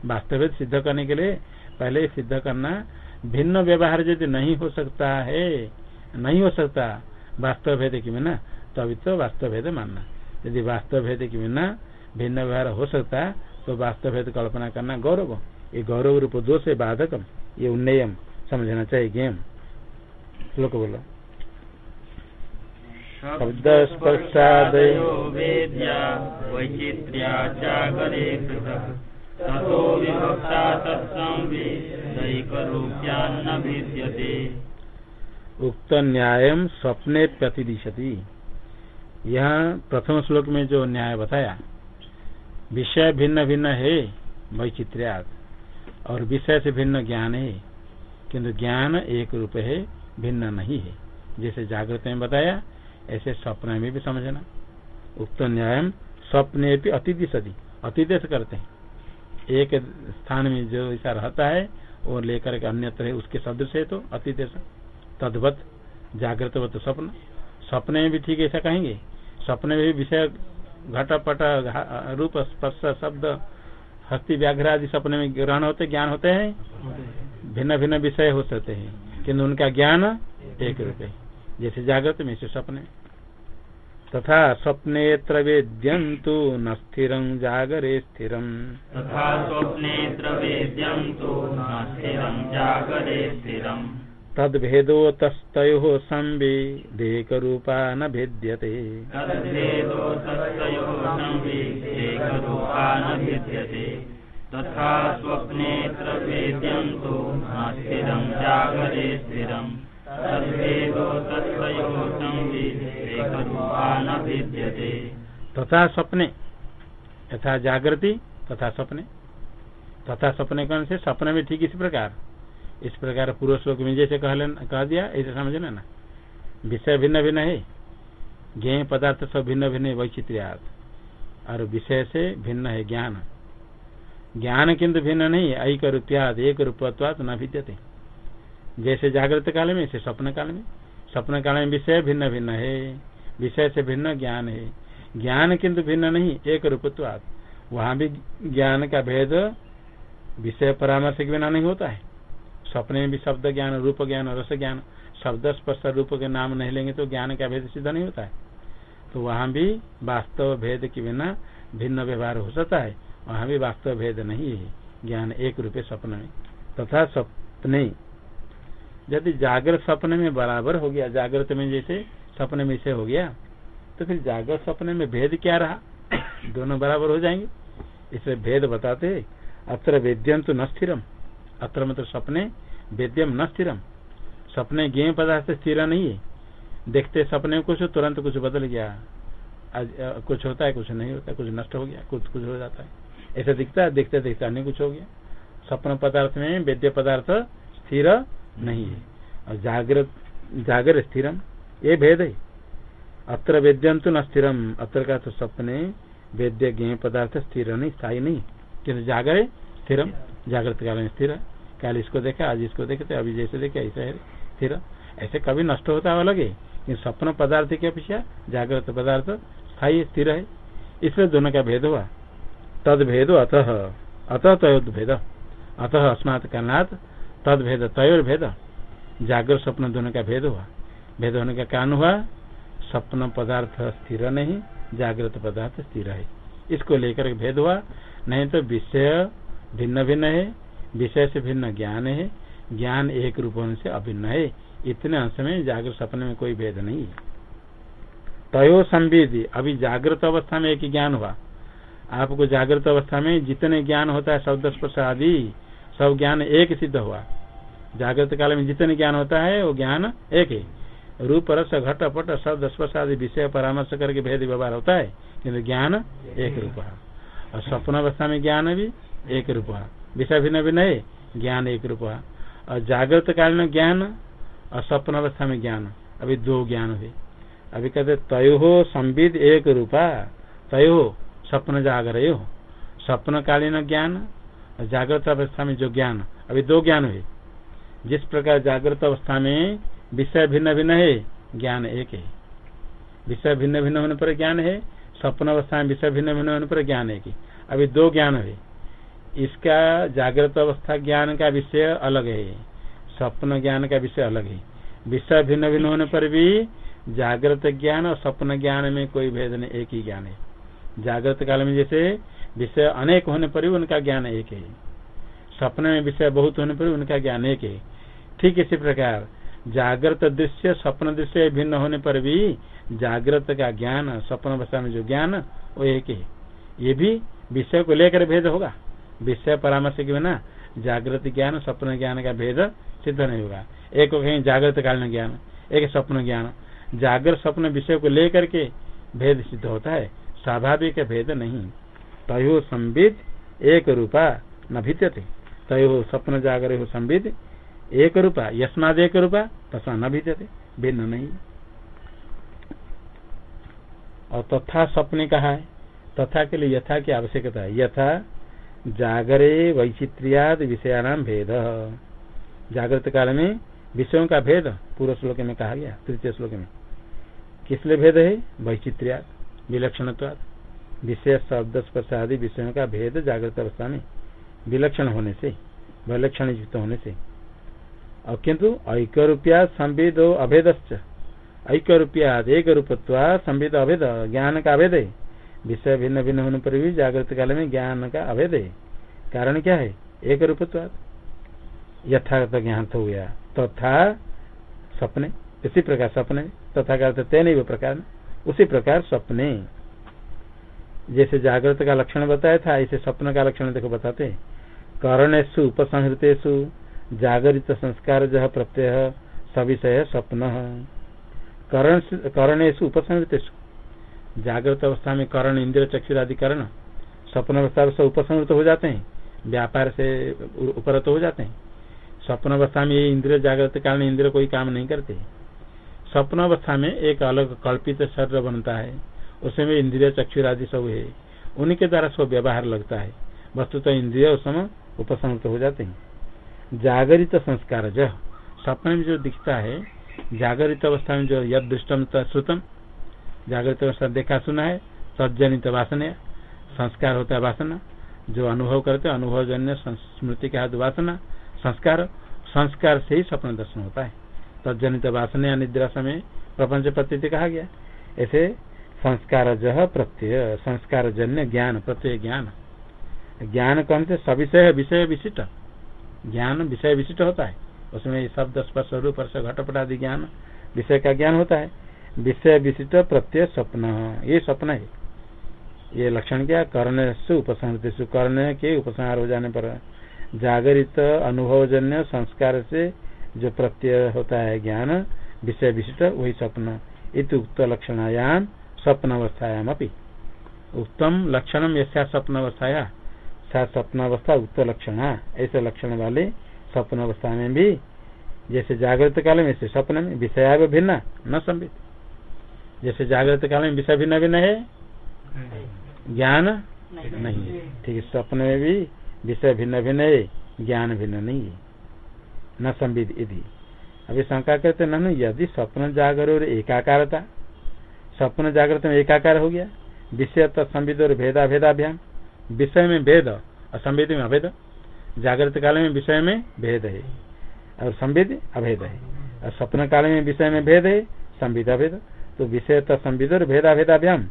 वास्तव भेद सिद्ध करने के लिए पहले सिद्ध करना भिन्न व्यवहार यदि नहीं हो सकता है नहीं हो सकता वास्तव भेद के बिना तभी तो वास्तव भेद मानना। यदि वास्तव भेद के बिना भिन्न व्यवहार हो सकता है तो वास्तव भेद कल्पना करना गौरव। ये गौरव रूप दोष है बाधक ये उन्नयम समझना चाहिए गेम श्लोक बोलो। शब्द स्पर्शादयो वेद्या वैचित्र्या जागरे ततो विभक्ता तत्संवेदैकरूप्यान्न भिद्यते। उक्त न्याय स्वप्ने प्रतिदिशति। यह प्रथम श्लोक में जो न्याय बताया विषय भिन्न भिन्न है वैचित्र्याद और विषय से भिन्न ज्ञान है, किंतु ज्ञान एक रूप है, भिन्न नहीं है। जैसे जागृत में बताया, ऐसे स्वप्न में भी समझना। उक्त न्याय स्वप्ने भी अतिथि सदी अतिदेश करते हैं। एक स्थान में जो ऐसा रहता है, वो लेकर के अन्यत्र है, उसके सदृश है तो अतिदेश तद्वत जागृत स्वप्न। सपने में भी ठीक ऐसा कहेंगे। सपने में भी विषय घटपट रूप स्पर्श, शब्द, हस्ती, व्याघ्र आदि सपने में ग्रहण होते, ज्ञान होते हैं? भिन्न भिन्न विषय हो सकते हैं किन्तु उनका ज्ञान एक रूप है। जैसे जागृत में से सपने। तथा स्वप्ने वेद्यंतु न स्थिर, जागरे स्थिर तथा स्वप्ने वेद्यंतु न स्थिरं, जागरे स्थिरम्। तद्भेदो तस्तो संवेदेक रूपा न भेद्यते। भिद्यते। तथा स्वप्नेऽत्र वेद्यन्तु न जागरे स्थिरम् तद्भेदो तस्तयोः संवेदेकरूपा न भिद्यते। तथा सपने यथा जागृति तथा सपने तथा सपने कौन से? सपने में ठीक इसी प्रकार। इस प्रकार पूर्व श्लोक में जैसे कह कह दिया, ऐसे समझ लेना। विषय भिन्न भिन्न है। ज्ञ पदार्थ सब भिन्न भिन्न है वैचित्र्यात। और विषय से भिन्न है ज्ञान। ज्ञान किंतु भिन्न नहीं, ऐक रूपयाद एक रूपत्वात न भिद्यते जैसे जागृत काल में, ऐसे स्वप्न काल में। स्वप्न काल में विषय भिन्न भिन्न है। विषय से भिन्न ज्ञान है। ज्ञान किंतु भिन्न नहीं, एक रूपत्वाद वहाँ भी ज्ञान का भेद विषय परामर्श के बिना नहीं होता है। सपने में भी शब्द ज्ञान, रूप ज्ञान रस ज्ञान, शब्द स्पर्श रूप के नाम नहीं लेंगे तो ज्ञान का भेद सिद्ध नहीं होता है। तो वहाँ भी वास्तव भेद के बिना भिन्न व्यवहार हो सकता है। वहाँ भी वास्तव भेद नहीं है। ज्ञान एक रुपये स्वप्न में। तथा सपने यदि जागृत सपने में बराबर हो गया, जागृत में जैसे सपने में से हो गया तो फिर जागृत सपने में भेद क्या रहा? दोनों बराबर हो जाएँगे। इसलिए भेद बताते अत्र वेद्यम तो न स्थिरम। अत्र मतलब सपने, वेद्यम न स्थिरम। सपने गेह पदार्थ स्थिर नहीं है। देखते सपने कुछ तुरंत कुछ बदल गया। आज कुछ होता है, कुछ नहीं होता, कुछ नष्ट हो गया, कुछ कुछ हो जाता है। ऐसा दिखता है, देखते देखते अन्य कुछ हो गया। सपन पदार्थ में वेद्य पदार्थ स्थिर नहीं है। और जागृत, जागर स्थिरम, ये भेद है। अत्र वेद्यम तो न स्थिरम। अत्र का तो सपने, वेद्य ज्ञ पदार्थ स्थिर नहीं, स्थायी नहीं। किन्तु जागरे स्थिरम। जागृत काल में स्थिर। कल इसको देखा, आज इसको देखते, अभी जैसे देखे, ऐसा है, स्थिर। ऐसे कभी नष्ट होता है अलग है स्वप्न पदार्थ की अपेक्षा जागृत पदार्थ स्थायी स्थिर है। इसमें दोनों का भेद हुआ। तद भेद अतः। अतः तयोद भेद अतः अस्मात कारणात तद भेद तयोर भेद जागृत स्वप्न दोनों का भेद हुआ। भेद होने का कारण हुआ, स्वप्न पदार्थ स्थिर नहीं, जागृत पदार्थ स्थिर है। इसको लेकर भेद हुआ, नहीं तो विषय भिन्न भिन्न है विषय से भिन्न ज्ञान है, ज्ञान एक रूप से अभिन्न है। इतने अंश में जागृत सपने में कोई भेद नहीं है। तयो संवेदी, अभी जागृत अवस्था में एक ज्ञान हुआ। आपको जागृत अवस्था में जितने ज्ञान होता है, शब्द स्पर्श आदि, सब ज्ञान एक सिद्ध हुआ। जागृत काल में जितने ज्ञान होता है, वो ज्ञान एक है। रूप, रस, घट, पट, शब्द स्पर्श आदि विषय परामर्श करके भेद व्यवहार होता है किन्तु ज्ञान एक रूप है। और स्वप्न अवस्था में ज्ञान भी एक रूप। विषय भिन्न भिन्न है, ज्ञान एक रूप। और जागृत कालीन ज्ञान और स्वप्न अवस्था में ज्ञान। अभी दो ज्ञान हुए अभी कहते तय हो संविद एक रूपा। तय हो स्वप्न जागर हो। स्वप्न कालीन ज्ञान और जागृत अवस्था में जो ज्ञान। अभी दो ज्ञान हुए जिस प्रकार जागृत अवस्था में विषय भिन्न भिन्न है, ज्ञान एक है। विषय भिन्न भिन्न होने पर ज्ञान है स्वप्न अवस्था में विषय भिन्न भिन्न होने पर ज्ञान एक है। अभी दो ज्ञान है। इसका जागृत अवस्था ज्ञान का विषय अलग है। स्वप्न ज्ञान का विषय अलग है। विषय भिन्न भिन्न होने पर भी जागृत ज्ञान और स्वप्न ज्ञान में कोई भेद नहीं, एक ही ज्ञान है। जागृत काल में जैसे विषय अनेक होने पर भी उनका ज्ञान एक है। स्वप्न में विषय बहुत होने पर उनका ज्ञान एक है। ठीक इसी प्रकार, जागृत दृश्य, स्वप्न दृश्य भिन्न होने पर भी जागृत का ज्ञान, स्वप्न अवस्था में जो ज्ञान, वो एक है। ये भी विषय को लेकर भेद होगा। विषय परामर्श के बिना जागृत ज्ञान, स्वप्न ज्ञान का भेद सिद्ध नहीं होगा। एक को कहीं जागृत कालीन ज्ञान, एक स्वप्न ज्ञान। जागृत स्वप्न विषय को लेकर के भेद सिद्ध होता है, स्वाभाविक भेद नहीं। तय संबित एक रूपा न भित्यते। तय हो स्वप्न जागर हो संबित एक रूपा, यस्माद एक रूपा तथा न भित्यते, भिन्न नहीं। और तथा स्वप्न कहा है, तथा के लिए यथा की आवश्यकता है। यथा जागरे वैचित्रियाद विषयानाम भेद। जागृत काल में विषयों का भेद पूर्व श्लोक में कहा गया, तृतीय श्लोक में। किस लिए भेद है? वैचित्रियाद विलक्षण विषय, शब्द, स्पर्श आदि विषयों का भेद जागृत अवस्था में, विलक्षण होने से विलक्षण युक्त होने से। और किंतु ऐक्य रूपया संविद अभेद ऐक्य रूपया एक रूपत्वा संविद अभेद, ज्ञान का अभेद है। विषय भिन्न भिन्न होने पर भी जागृत काल में ज्ञान का अभेद है। कारण क्या है? एक रूपत्व यथार्थ ज्ञान हो गया तथा सपने इसी प्रकार सपने तथा का तेन प्रकार। उसी प्रकार सपने जैसे जागृत का लक्षण बताया था, ऐसे स्वप्न का लक्षण देखो बताते करणेशु उपसंहृतेषु जागृत संस्कार जह प्रत्यय, सविषय स्वप्न। करणेशु उपसंहृतेषु। जागृत अवस्था में करण, इंद्र, चक्षुर आदि करण स्वप्न अवस्था से उपसंहृत हो जाते हैं, व्यापार से उपरत हो जाते हैं। स्वप्न अवस्था में ये इंद्र जागृत कारण इंद्र कोई काम नहीं करते। स्वप्न अवस्था में एक अलग कल्पित शरीर बनता है, उसमें इंद्रिय, चक्षुर आदि सब है। उनके द्वारा सब व्यवहार लगता है। वस्तु तो इंद्रिय उस समय उपसंत हो जाते हैं। जागरित संस्कार जो स्वप्न में जो दिखता है, जागरित अवस्था में जो यद दृष्टम श्रुतम जागृत अवस्था देखा सुना है, सज्जनित वासना, संस्कार होता है वासना, जो अनुभव करते अनुभव जन्य स्मृति के हाथ वासना, संस्कार संस्कार से ही स्वप्न दर्शन होता है। तजनित वासना या निद्रा समय, प्रपंच प्रतीति कहा गया ऐसे संस्कार जह प्रत्यय संस्कार जन्य ज्ञान, प्रत्यय ज्ञान। ज्ञान कहते सविषय, विषय विशिष्ट। ज्ञान विषय विशिष्ट होता है। उसमें शब्द, स्पर्श, रूप घटपट आदि ज्ञान, विषय का ज्ञान होता है। विषय विशिष्ट प्रत्यय स्वप्न। ये स्वप्न है। ये लक्षण क्या? कर्ण से उपसंहृत। कर्ण के उपसंहार हो जाने पर जागरित अनुभवजन्य, संस्कार से जो प्रत्यय होता है ज्ञान, विषय विशिष्ट, वही स्वप्न। इत उक्त लक्षणायाम स्वप्न अवस्थायाम उत्तम लक्षणम यशा स्वप्न अवस्थाया सा स्वप्न अवस्था उक्त लक्षण। ऐसे लक्षण वाले स्वप्न अवस्था में भी जैसे जागृत काल में, ऐसे स्वप्न में विषय भिन्न न संबित जैसे जागृत काल में विषय भिन्न भिन्न है? ज्ञान नहीं। है ठीक है, स्वप्न में भी विषय भिन्न भिन्न है, ज्ञान भिन्न नहीं है। न संविद यदि अभी शंका करते न यदि स्वप्न जागर और एकाकारता, स्वप्न जागृत में एकाकार हो गया, विषय संविद और भेदा भेदाभ्याम, विषय में भेद और संवेद में अभेद, जागृत काल में विषय में भेद है, और संवेद अभेद है, और स्वप्न काल में विषय में भेद है, संविद अभेद। तो विषय संविद और भेदा भेदाभ्याम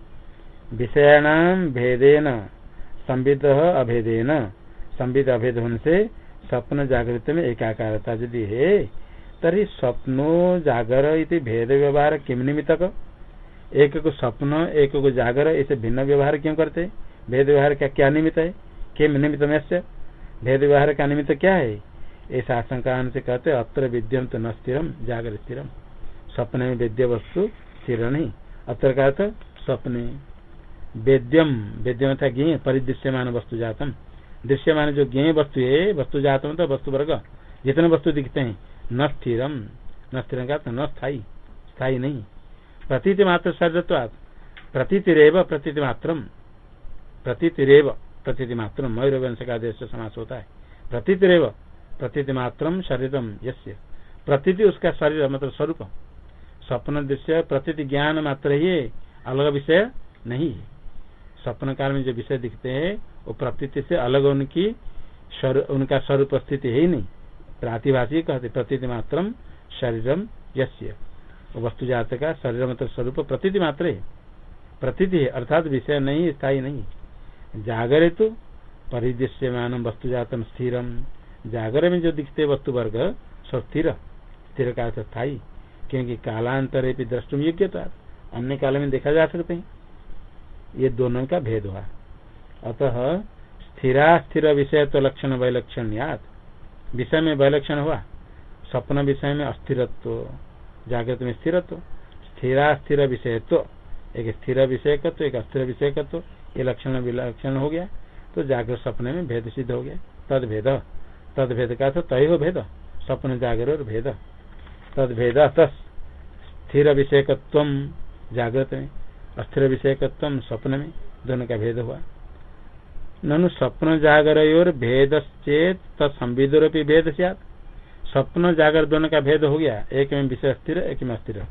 विषयाणाम भेदेन, संविद अभेदेन। संविद अभेद होने से स्वप्न जागृत में एकाकारता यदि है, तरी स्वप्नो जागर इति भेद व्यवहार किम निमित्तक? एक को स्वप्न, एक को जागर, इसे भिन्न व्यवहार क्यों करते? भेद व्यवहार का क्या निमित्त है? किम निमित्त में भेद व्यवहार का निमित्त क्या है? ऐसा आशंका से कहते अत्र विद्यम तो न स्थिरम, जागर स्थिरम। स्वप्न में वेद्य वस्तु स्थिर नहीं। अत्र का अर्थ स्वप्न। वेद्यम। वेद्यम था ज्ञ, परिदृश्यमान वस्तु जातम। दृश्यमान जो ज्ञ वस्तु है, वस्तु जात मतलब वस्तु वर्ग। जितने वस्तु दिखते हैं, न स्थिरम। न स्थिर का न स्थायी। स्थायी नहीं। प्रतीत मात्र शरीरत्वाद प्रतीतिरेव प्रतीति मात्रम। प्रतीतिरेव प्रतीति मात्रम। मयूर वंश का देश समास होता है। प्रतीतिरेव प्रतीति मात्रम शरीरम यस्य। प्रतीति उसका शरीर मतलब स्वरूप। स्वप्न दृश्य प्रतीति ज्ञान मात्र ही अलग विषय नहीं है। स्वप्न काल में जो विषय दिखते हैं, वो प्रतीति से अलग उनकी उनका स्वरूप स्थिति है ही नहीं। प्रातिभाषी कहते, प्रतीति मात्रम शरीरम यस्य। वस्तु जात का शरीर मतलब स्वरूप प्रतीति मात्र है। प्रतीति है, अर्थात विषय नहीं स्थायी नहीं जागरे तो परिदृश्यमान वस्तु जातम स्थिरम। जागर में जो दिखते वस्तु वर्ग सब स्थिर स्थिर का स्थायी। क्योंकि कालांतर दृष्टुम योग्य था अन्य काल में देखा जा सकते हैं। ये दोनों का भेद हुआ। अतः स्थिरा स्थिर विषय तो लक्षण वैलक्षण याद विषय में वैलक्षण हुआ। स्वप्न विषय में अस्थिरत्व। जागृत में स्थिरत्व। स्थिरा स्थिर विषय तो। एक स्थिर विषय तो एक अस्थिर विषय तो। ये लक्षण विलक्षण हो गया। तो जागृत सपने में भेद सिद्ध हो गया। तद भेद तद भेद का तो तय हो भेद। सपन जागर और भेद। तद भेद स्थिर विषयकत्व जागृत में अस्थिर विषयकत्व स्वप्न में, दोनों का भेद हुआ। ननु स्वप्न जागर और भेद चेत तत्संविदुर भेद सियात। स्वप्न जागर दोनों का भेद हो गया, एक में विषय स्थिर, एक में अस्थिर।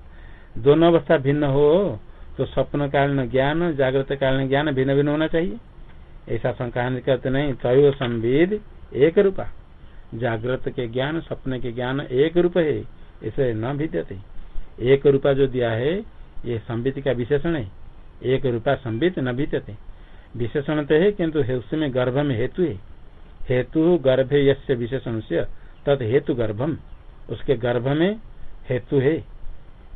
दोनों अवस्था भिन्न हो तो स्वप्न कालीन ज्ञान, जागृत कालीन ज्ञान भिन्न भिन्न होना चाहिए। ऐसा शंका करते नहीं, तय संवेद, एक रूपा। जागृत के ज्ञान, स्वप्न के ज्ञान, एक रूप है। इसे न भिद्यते। एक रूपा जो दिया है, ये संबित का विशेषण है। एक रूपा संबित न भिद्यते। विशेषण तो है किन्तु उसमें गर्भ में हेतु है। हेतु गर्भ यसे विशेषण से तद हेतु गर्भम। उसके गर्भ में हेतु है।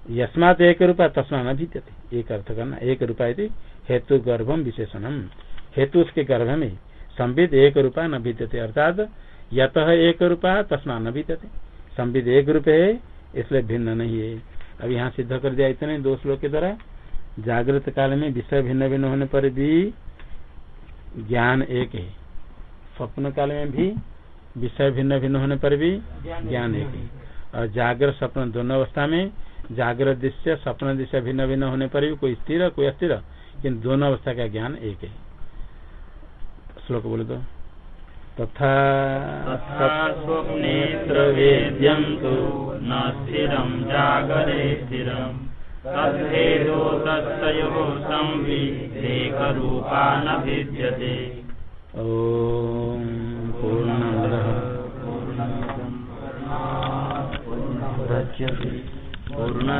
यस्मात एक रूपा, तस्मा न भिद्यते। एक अर्थ करना, एक रूपा यदि हेतु गर्भम विशेषणम। हेतु उसके गर्भ में संबित एक रूपा न भिद्यते। अर्थात यत एक रूपा, तस्मा न भिद्यते। संबित एक रूप है इसलिए भिन्न नहीं है। अब यहाँ सिद्ध कर दिया इतने दो श्लोक के द्वारा। जागृत काल में विषय भिन्न भिन्न होने पर भी ज्ञान एक है। स्वप्न काल में भी विषय भिन्न भिन्न होने पर भी ज्ञान एक है। और जागृत स्वप्न दोनों अवस्था में जागृत दृश्य, स्वप्न दृश्य भिन्न भिन्न होने पर भी कोई स्थिर, कोई अस्थिर किन्तु दोनों अवस्था का ज्ञान एक है। श्लोक बोले तो। तथा स्वप्नेत्र वेद्यं तु न स्थिरं जागरे स्थिरम् तद्भेदो तत्तयोः संविदेकरूपा न भिद्यते ॐ पूर्णमदः। पूर्ण